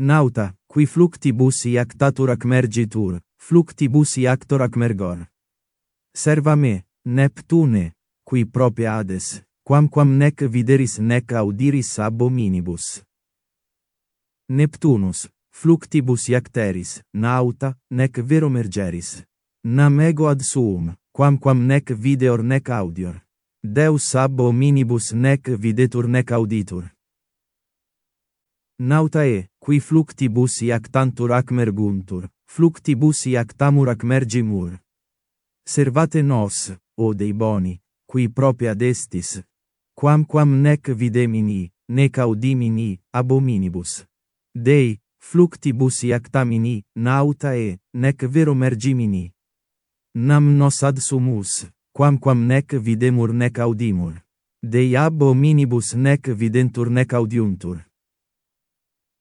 Nauta, qui fluctibus iactatur ac mergitur, fluctibus iactor ac mergor. Serva me, Neptune, qui propria ades, quamquam nec videris nec audiris abominibus. Neptunus, fluctibus iacteris, nauta, nec vero mergeris. Nam ego ad suum, quamquam nec videor nec audior. Deus abominibus nec videtur nec auditur. Nauta e, qui fluctibus iactantur ac merguntur, fluctibus iactamur ac mergimur. Servate nos, o dei boni, qui propria destis, quamquam nec videmini, nec audimini, abominibus. Dei, fluctibus iactamini, nauta e, nec vero mergimini. Nam nos ad sumus, quamquam nec videmur nec audimur. Dei abominibus nec videntur nec audiuntur.